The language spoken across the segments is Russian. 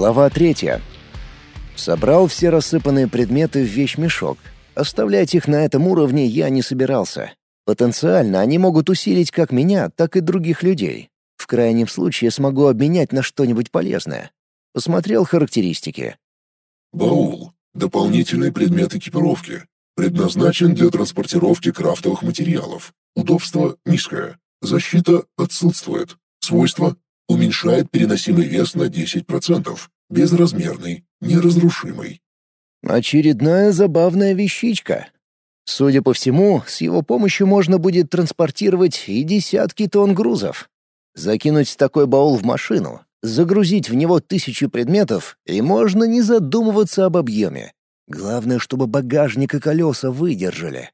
Глава третья. Собрал все рассыпанные предметы в вещмешок. Оставлять их на этом уровне я не собирался. Потенциально они могут усилить как меня, так и других людей. В крайнем случае смогу обменять на что-нибудь полезное. Посмотрел характеристики. Баул. Дополнительный предмет экипировки. Предназначен для транспортировки крафтовых материалов. Удобство низкое. Защита отсутствует. Свойства уменьшает переносимый вес на 10%. Безразмерный, неразрушимый. Очередная забавная вещичка. Судя по всему, с его помощью можно будет транспортировать и десятки тонн грузов. Закинуть такой баул в машину, загрузить в него тысячу предметов, и можно не задумываться об объеме. Главное, чтобы багажник и колеса выдержали.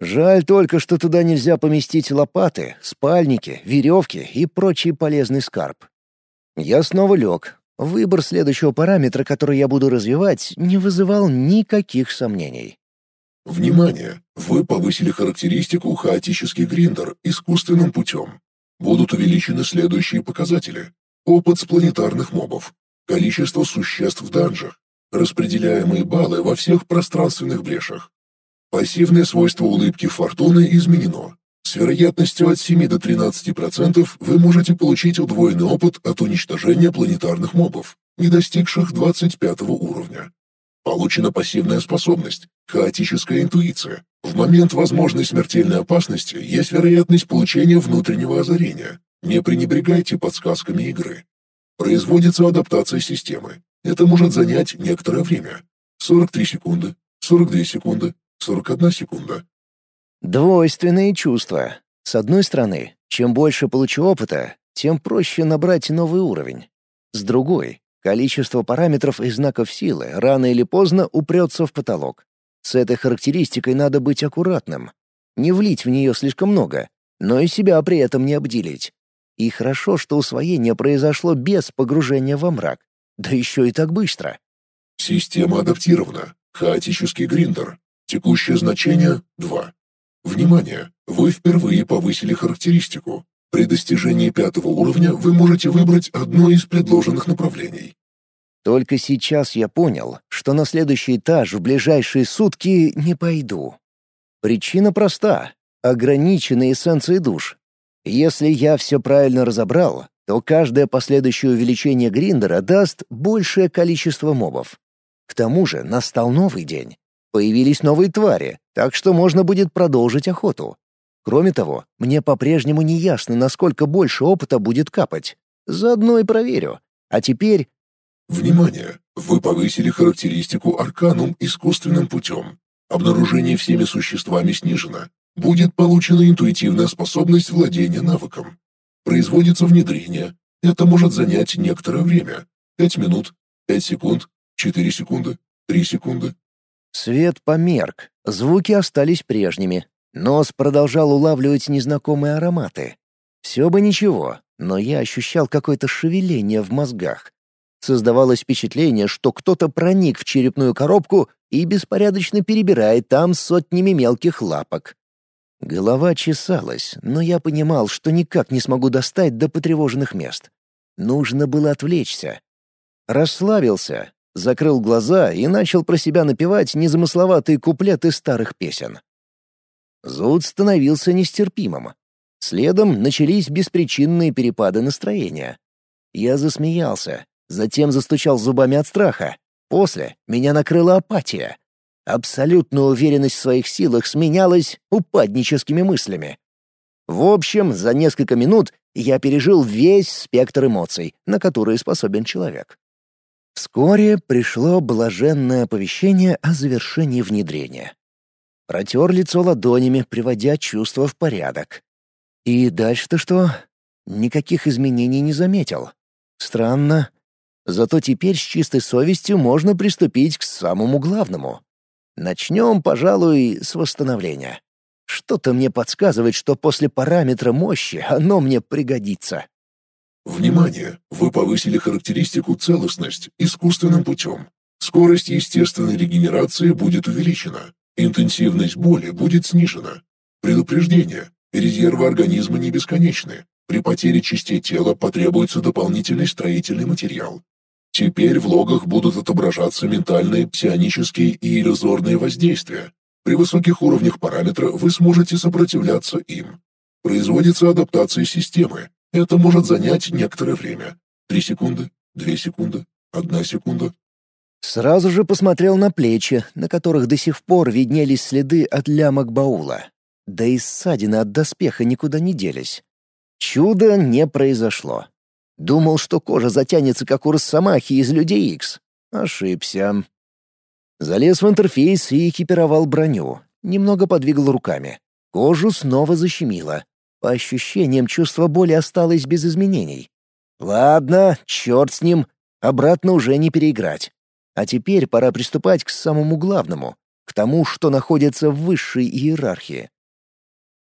Жаль только, что туда нельзя поместить лопаты, спальники, веревки и прочий полезный скарб. Я снова лег. Выбор следующего параметра, который я буду развивать, не вызывал никаких сомнений. Внимание! Вы повысили характеристику хаотический гриндер искусственным путем. Будут увеличены следующие показатели. Опыт с планетарных мобов, количество существ в данжах, распределяемые баллы во всех пространственных брешах, Пассивное свойство улыбки фортуны изменено. С вероятностью от 7 до 13% вы можете получить удвоенный опыт от уничтожения планетарных мобов, не достигших 25 уровня. Получена пассивная способность – хаотическая интуиция. В момент возможной смертельной опасности есть вероятность получения внутреннего озарения. Не пренебрегайте подсказками игры. Производится адаптация системы. Это может занять некоторое время. 43 секунды, 42 секунды, 41 секунда. Двойственные чувства. С одной стороны, чем больше получу опыта, тем проще набрать новый уровень. С другой, количество параметров и знаков силы рано или поздно упрется в потолок. С этой характеристикой надо быть аккуратным. Не влить в нее слишком много, но и себя при этом не обделить. И хорошо, что усвоение произошло без погружения во мрак. Да еще и так быстро. Система адаптирована. Хаотический гриндер. Текущее значение — 2. Внимание! Вы впервые повысили характеристику. При достижении пятого уровня вы можете выбрать одно из предложенных направлений. Только сейчас я понял, что на следующий этаж в ближайшие сутки не пойду. Причина проста — ограниченные эссенции душ. Если я все правильно разобрал, то каждое последующее увеличение гриндера даст большее количество мобов. К тому же настал новый день, Появились новые твари, так что можно будет продолжить охоту. Кроме того, мне по-прежнему не ясно, насколько больше опыта будет капать. Заодно и проверю. А теперь... Внимание! Вы повысили характеристику Арканум искусственным путем. Обнаружение всеми существами снижено. Будет получена интуитивная способность владения навыком. Производится внедрение. Это может занять некоторое время. 5 минут, 5 секунд, 4 секунды, 3 секунды, Свет померк, звуки остались прежними. Нос продолжал улавливать незнакомые ароматы. Все бы ничего, но я ощущал какое-то шевеление в мозгах. Создавалось впечатление, что кто-то проник в черепную коробку и беспорядочно перебирает там сотнями мелких лапок. Голова чесалась, но я понимал, что никак не смогу достать до потревоженных мест. Нужно было отвлечься. Расслабился, закрыл глаза и начал про себя напевать незамысловатые куплеты старых песен. Зуд становился нестерпимым. Следом начались беспричинные перепады настроения. Я засмеялся, затем застучал зубами от страха. После меня накрыла апатия. Абсолютная уверенность в своих силах сменялась упадническими мыслями. В общем, за несколько минут я пережил весь спектр эмоций, на которые способен человек. Вскоре пришло блаженное оповещение о завершении внедрения. Протер лицо ладонями, приводя чувства в порядок. И дальше-то что? Никаких изменений не заметил. Странно. Зато теперь с чистой совестью можно приступить к самому главному. Начнем, пожалуй, с восстановления. Что-то мне подсказывает, что после параметра мощи оно мне пригодится. Внимание! Вы повысили характеристику целостность искусственным путем. Скорость естественной регенерации будет увеличена. Интенсивность боли будет снижена. Предупреждение. Резервы организма не бесконечны. При потере частей тела потребуется дополнительный строительный материал. Теперь в логах будут отображаться ментальные, псионические и иллюзорные воздействия. При высоких уровнях параметра вы сможете сопротивляться им. Производится адаптация системы. Это может занять некоторое время. Три секунды, две секунды, одна секунда. Сразу же посмотрел на плечи, на которых до сих пор виднелись следы от лямок баула. Да и ссадины от доспеха никуда не делись. Чудо не произошло. Думал, что кожа затянется, как у Росомахи из Людей Икс. Ошибся. Залез в интерфейс и экипировал броню. Немного подвигал руками. Кожу снова защемило. По ощущениям, чувство боли осталось без изменений. Ладно, черт с ним. Обратно уже не переиграть. А теперь пора приступать к самому главному, к тому, что находится в высшей иерархии.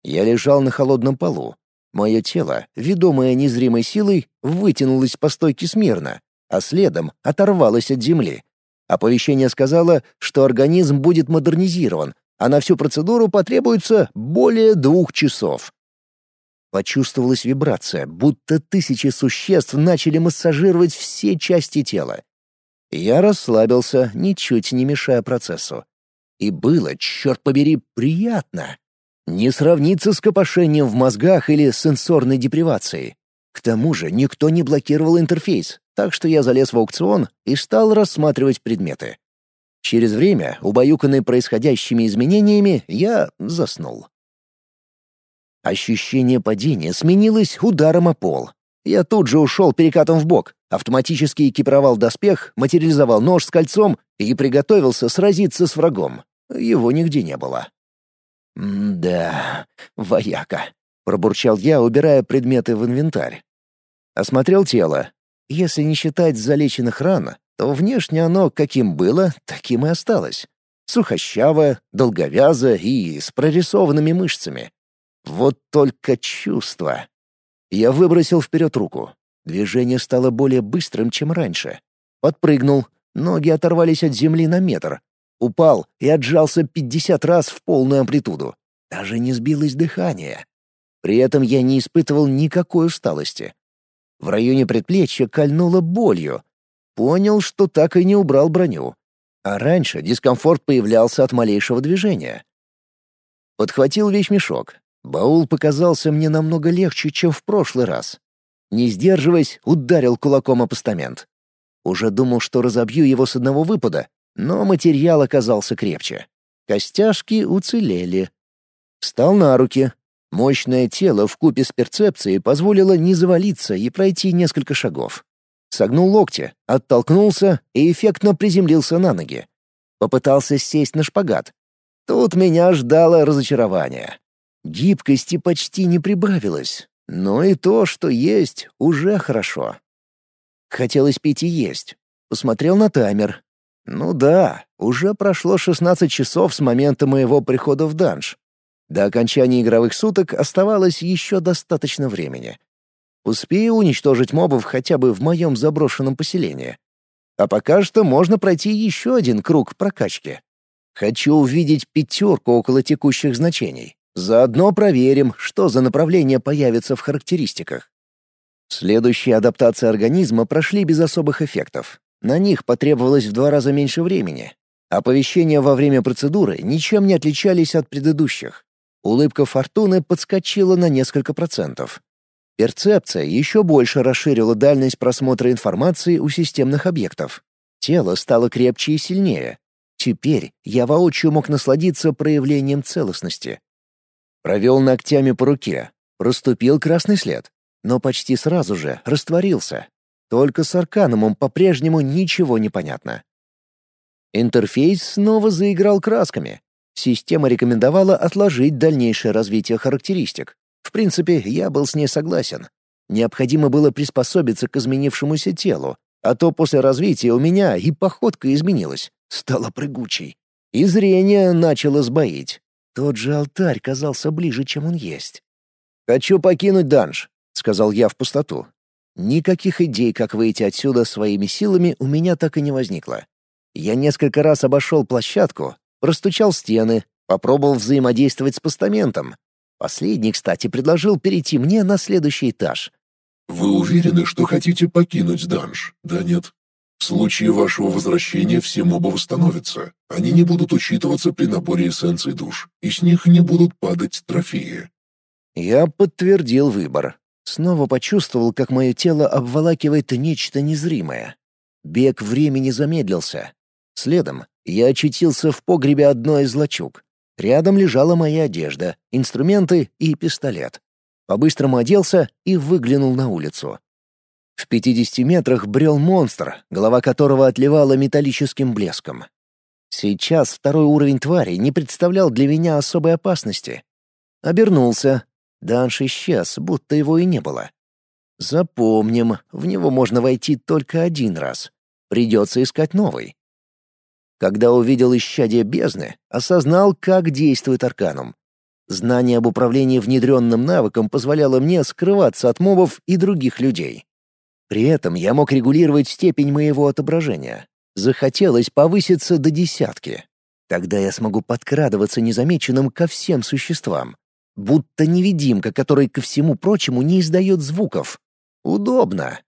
Я лежал на холодном полу, Мое тело, ведомое незримой силой, вытянулось по стойке смирно, а следом оторвалось от земли. Оповещение сказало, что организм будет модернизирован, а на всю процедуру потребуется более двух часов. Почувствовалась вибрация, будто тысячи существ начали массажировать все части тела. Я расслабился, ничуть не мешая процессу. И было, черт побери, приятно не сравнится с копошением в мозгах или сенсорной депривацией. К тому же никто не блокировал интерфейс, так что я залез в аукцион и стал рассматривать предметы. Через время, убаюканный происходящими изменениями, я заснул. Ощущение падения сменилось ударом о пол. Я тут же ушел перекатом в бок, автоматически экипировал доспех, материализовал нож с кольцом и приготовился сразиться с врагом. Его нигде не было. «Да, вояка», — пробурчал я, убирая предметы в инвентарь. Осмотрел тело. Если не считать залеченных ран, то внешне оно каким было, таким и осталось. Сухощавое, долговязое и с прорисованными мышцами. Вот только чувство. Я выбросил вперед руку. Движение стало более быстрым, чем раньше. Подпрыгнул, ноги оторвались от земли на метр, Упал и отжался пятьдесят раз в полную амплитуду. Даже не сбилось дыхание. При этом я не испытывал никакой усталости. В районе предплечья кольнуло болью. Понял, что так и не убрал броню. А раньше дискомфорт появлялся от малейшего движения. Подхватил вещмешок. Баул показался мне намного легче, чем в прошлый раз. Не сдерживаясь, ударил кулаком о постамент. Уже думал, что разобью его с одного выпада, но материал оказался крепче. Костяшки уцелели. Встал на руки. Мощное тело в купе с перцепцией позволило не завалиться и пройти несколько шагов. Согнул локти, оттолкнулся и эффектно приземлился на ноги. Попытался сесть на шпагат. Тут меня ждало разочарование. Гибкости почти не прибавилось, но и то, что есть, уже хорошо. Хотелось пить и есть. Посмотрел на таймер, ну да, уже прошло 16 часов с момента моего прихода в данж. До окончания игровых суток оставалось еще достаточно времени. Успею уничтожить мобов хотя бы в моем заброшенном поселении. А пока что можно пройти еще один круг прокачки. Хочу увидеть пятерку около текущих значений. Заодно проверим, что за направление появится в характеристиках. Следующие адаптации организма прошли без особых эффектов. На них потребовалось в два раза меньше времени. Оповещения во время процедуры ничем не отличались от предыдущих. Улыбка фортуны подскочила на несколько процентов. Перцепция еще больше расширила дальность просмотра информации у системных объектов. Тело стало крепче и сильнее. Теперь я воочию мог насладиться проявлением целостности. Провел ногтями по руке. Проступил красный след, но почти сразу же растворился, только с Арканумом по-прежнему ничего не понятно. Интерфейс снова заиграл красками. Система рекомендовала отложить дальнейшее развитие характеристик. В принципе, я был с ней согласен. Необходимо было приспособиться к изменившемуся телу, а то после развития у меня и походка изменилась, стала прыгучей. И зрение начало сбоить. Тот же алтарь казался ближе, чем он есть. «Хочу покинуть данж», — сказал я в пустоту. Никаких идей, как выйти отсюда своими силами, у меня так и не возникло. Я несколько раз обошел площадку, простучал стены, попробовал взаимодействовать с постаментом. Последний, кстати, предложил перейти мне на следующий этаж. «Вы уверены, что хотите покинуть данж, да нет?» В случае вашего возвращения все мобы восстановятся. Они не будут учитываться при наборе эссенций душ, и с них не будут падать трофеи. Я подтвердил выбор. Снова почувствовал, как мое тело обволакивает нечто незримое. Бег времени замедлился. Следом я очутился в погребе одной из лачуг. Рядом лежала моя одежда, инструменты и пистолет. По-быстрому оделся и выглянул на улицу. В 50 метрах брел монстр, голова которого отливала металлическим блеском. Сейчас второй уровень твари не представлял для меня особой опасности. Обернулся. Данш исчез, будто его и не было. Запомним, в него можно войти только один раз. Придется искать новый. Когда увидел исчадие бездны, осознал, как действует арканум. Знание об управлении внедренным навыком позволяло мне скрываться от мобов и других людей. При этом я мог регулировать степень моего отображения. Захотелось повыситься до десятки. Тогда я смогу подкрадываться незамеченным ко всем существам. Будто невидимка, который ко всему прочему не издает звуков. Удобно.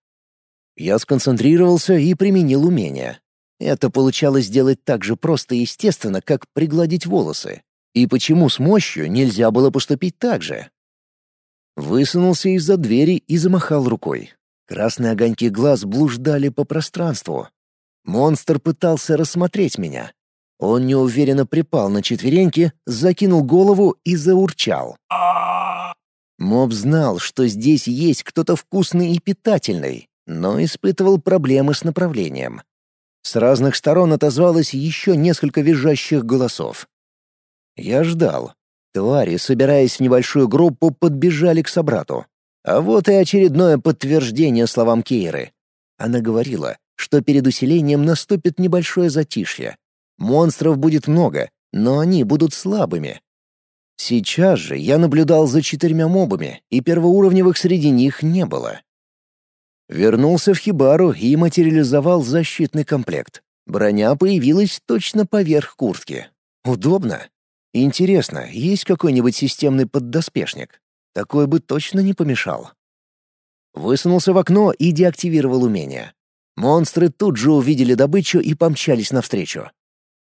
Я сконцентрировался и применил умение. Это получалось сделать так же просто и естественно, как пригладить волосы. И почему с мощью нельзя было поступить так же? Высунулся из-за двери и замахал рукой. Красные огоньки глаз блуждали по пространству. Монстр пытался рассмотреть меня. Он неуверенно припал на четвереньки, закинул голову и заурчал. Моб знал, что здесь есть кто-то вкусный и питательный, но испытывал проблемы с направлением. С разных сторон отозвалось еще несколько визжащих голосов. Я ждал. Твари, собираясь в небольшую группу, подбежали к собрату. А вот и очередное подтверждение словам Кейры. Она говорила, что перед усилением наступит небольшое затишье. Монстров будет много, но они будут слабыми. Сейчас же я наблюдал за четырьмя мобами, и первоуровневых среди них не было. Вернулся в хибару и материализовал защитный комплект. Броня появилась точно поверх куртки. Удобно. Интересно, есть какой-нибудь системный поддоспешник? Такой бы точно не помешал. Высунулся в окно и деактивировал умение. Монстры тут же увидели добычу и помчались навстречу.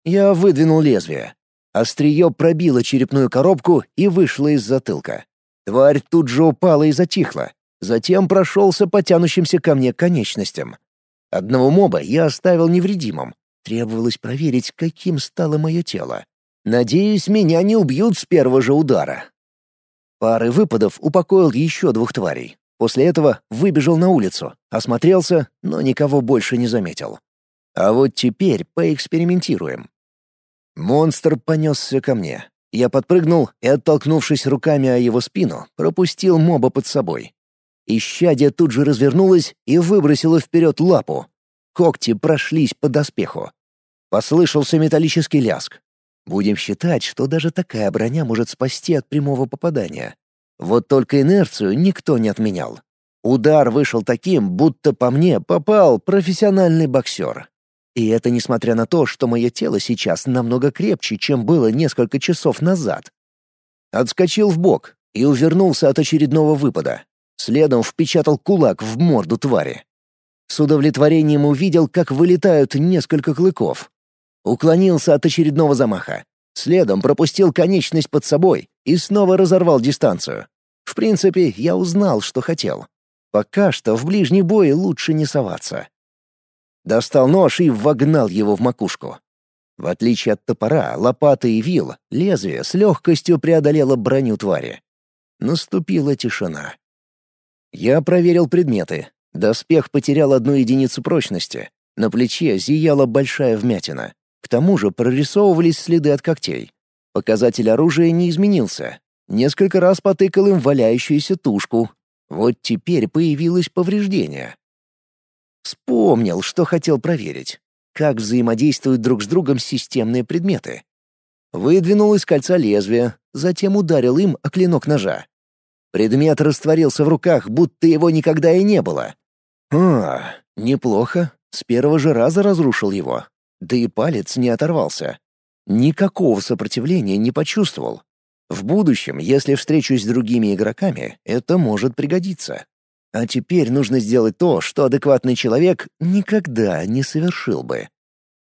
Я выдвинул лезвие. Острие пробило черепную коробку и вышло из затылка. Тварь тут же упала и затихла. Затем прошелся по тянущимся ко мне конечностям. Одного моба я оставил невредимым. Требовалось проверить, каким стало мое тело. Надеюсь, меня не убьют с первого же удара. Пары выпадов упокоил еще двух тварей. После этого выбежал на улицу, осмотрелся, но никого больше не заметил. А вот теперь поэкспериментируем. Монстр понесся ко мне. Я подпрыгнул и, оттолкнувшись руками о его спину, пропустил моба под собой. Исчадие тут же развернулось и выбросило вперед лапу. Когти прошлись по доспеху. Послышался металлический ляск. Будем считать, что даже такая броня может спасти от прямого попадания. Вот только инерцию никто не отменял. Удар вышел таким, будто по мне попал профессиональный боксер. И это несмотря на то, что мое тело сейчас намного крепче, чем было несколько часов назад. Отскочил в бок и увернулся от очередного выпада. Следом впечатал кулак в морду твари. С удовлетворением увидел, как вылетают несколько клыков. Уклонился от очередного замаха. Следом пропустил конечность под собой и снова разорвал дистанцию. В принципе, я узнал, что хотел. Пока что в ближний бой лучше не соваться. Достал нож и вогнал его в макушку. В отличие от топора, лопаты и вил, лезвие с легкостью преодолело броню твари. Наступила тишина. Я проверил предметы. Доспех потерял одну единицу прочности. На плече зияла большая вмятина. К тому же прорисовывались следы от когтей. Показатель оружия не изменился. Несколько раз потыкал им валяющуюся тушку. Вот теперь появилось повреждение. Вспомнил, что хотел проверить. Как взаимодействуют друг с другом системные предметы. Выдвинул из кольца лезвие, затем ударил им о клинок ножа. Предмет растворился в руках, будто его никогда и не было. А, неплохо. С первого же раза разрушил его. Да и палец не оторвался. Никакого сопротивления не почувствовал. В будущем, если встречусь с другими игроками, это может пригодиться. А теперь нужно сделать то, что адекватный человек никогда не совершил бы.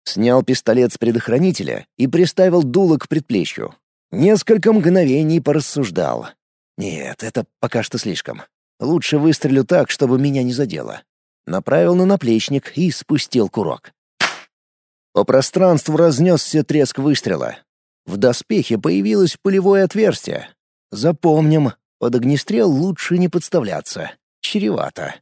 Снял пистолет с предохранителя и приставил дуло к предплечью. Несколько мгновений порассуждал. Нет, это пока что слишком. Лучше выстрелю так, чтобы меня не задело. Направил на наплечник и спустил курок. По пространству разнесся треск выстрела. В доспехе появилось пулевое отверстие. Запомним, под огнестрел лучше не подставляться. Чревато.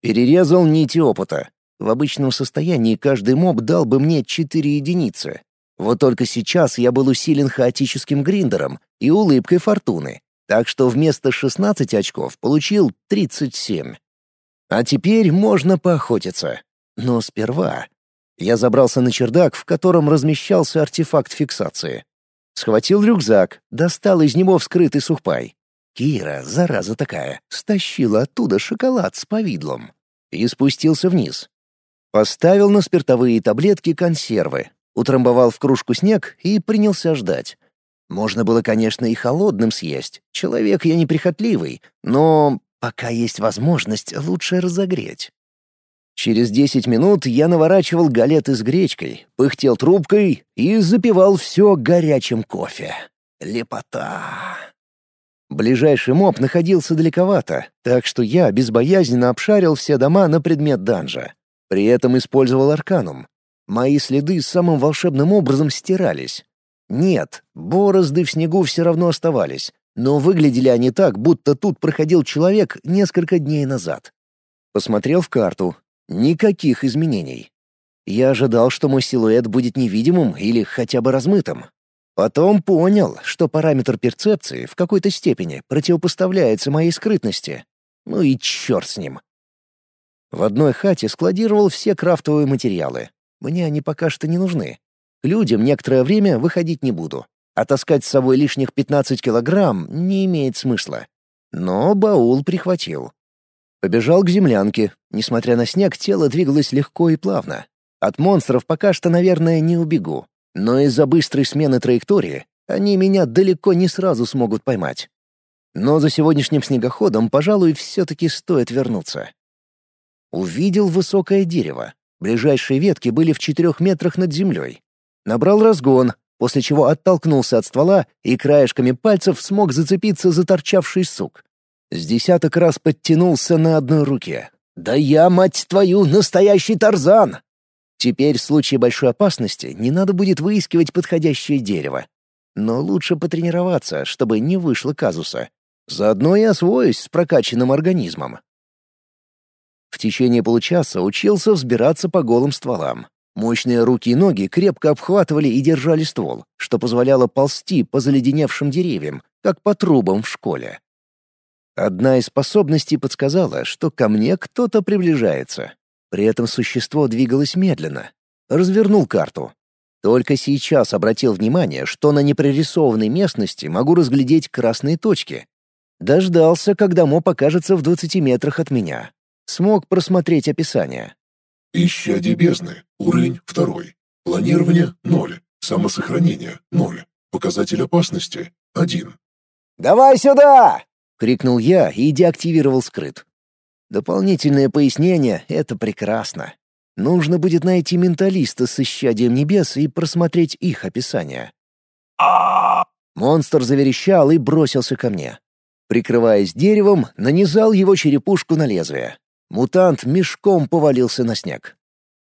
Перерезал нити опыта. В обычном состоянии каждый моб дал бы мне 4 единицы. Вот только сейчас я был усилен хаотическим гриндером и улыбкой фортуны, так что вместо 16 очков получил 37. А теперь можно поохотиться. Но сперва я забрался на чердак, в котором размещался артефакт фиксации. Схватил рюкзак, достал из него вскрытый сухпай. Кира, зараза такая, стащила оттуда шоколад с повидлом. И спустился вниз. Поставил на спиртовые таблетки консервы, утрамбовал в кружку снег и принялся ждать. Можно было, конечно, и холодным съесть. Человек я неприхотливый, но пока есть возможность, лучше разогреть. Через десять минут я наворачивал галеты с гречкой, пыхтел трубкой и запивал все горячим кофе. Лепота. Ближайший моб находился далековато, так что я безбоязненно обшарил все дома на предмет данжа. При этом использовал арканум. Мои следы самым волшебным образом стирались. Нет, борозды в снегу все равно оставались, но выглядели они так, будто тут проходил человек несколько дней назад. Посмотрел в карту, Никаких изменений. Я ожидал, что мой силуэт будет невидимым или хотя бы размытым. Потом понял, что параметр перцепции в какой-то степени противопоставляется моей скрытности. Ну и черт с ним. В одной хате складировал все крафтовые материалы. Мне они пока что не нужны. К людям некоторое время выходить не буду. А таскать с собой лишних 15 килограмм не имеет смысла. Но баул прихватил. Побежал к землянке. Несмотря на снег, тело двигалось легко и плавно. От монстров пока что, наверное, не убегу. Но из-за быстрой смены траектории они меня далеко не сразу смогут поймать. Но за сегодняшним снегоходом, пожалуй, все-таки стоит вернуться. Увидел высокое дерево. Ближайшие ветки были в четырех метрах над землей. Набрал разгон, после чего оттолкнулся от ствола и краешками пальцев смог зацепиться за торчавший сук. С десяток раз подтянулся на одной руке. «Да я, мать твою, настоящий Тарзан!» Теперь в случае большой опасности не надо будет выискивать подходящее дерево. Но лучше потренироваться, чтобы не вышло казуса. Заодно и освоюсь с прокачанным организмом. В течение получаса учился взбираться по голым стволам. Мощные руки и ноги крепко обхватывали и держали ствол, что позволяло ползти по заледеневшим деревьям, как по трубам в школе. Одна из способностей подсказала, что ко мне кто-то приближается. При этом существо двигалось медленно. Развернул карту. Только сейчас обратил внимание, что на непрорисованной местности могу разглядеть красные точки. Дождался, когда мо покажется в 20 метрах от меня. Смог просмотреть описание. Исчадие бездны. Уровень второй. Планирование — ноль. Самосохранение — ноль. Показатель опасности — один. «Давай сюда!» — крикнул я и деактивировал скрыт. Дополнительное пояснение — это прекрасно. Нужно будет найти менталиста с исчадием небес и просмотреть их описание. Монстр заверещал и бросился ко мне. Прикрываясь деревом, нанизал его черепушку на лезвие. Мутант мешком повалился на снег.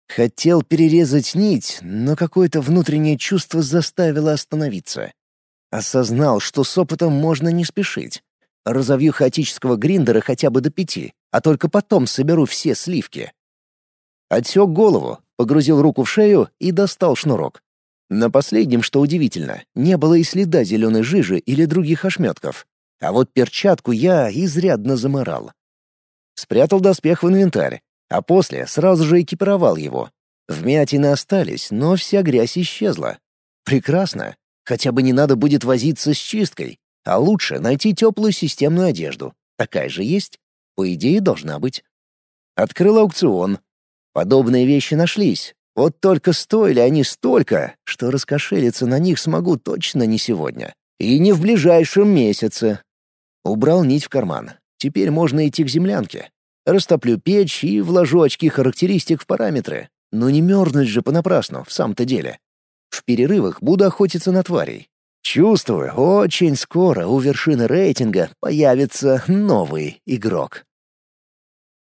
Хотел перерезать нить, но какое-то внутреннее чувство заставило остановиться. Осознал, что с опытом можно не спешить. Разовью хаотического гриндера хотя бы до пяти, а только потом соберу все сливки. Отсек голову, погрузил руку в шею и достал шнурок. На последнем, что удивительно, не было и следа зеленой жижи или других ошметков. А вот перчатку я изрядно заморал. Спрятал доспех в инвентарь, а после сразу же экипировал его. Вмятины остались, но вся грязь исчезла. Прекрасно. Хотя бы не надо будет возиться с чисткой. А лучше найти теплую системную одежду. Такая же есть? По идее, должна быть. Открыл аукцион. Подобные вещи нашлись. Вот только стоили они столько, что раскошелиться на них смогу точно не сегодня. И не в ближайшем месяце. Убрал нить в карман. Теперь можно идти к землянке. Растоплю печь и вложу очки характеристик в параметры. Но не мерзнуть же понапрасну, в самом-то деле. В перерывах буду охотиться на тварей. Чувствую, очень скоро у вершины рейтинга появится новый игрок.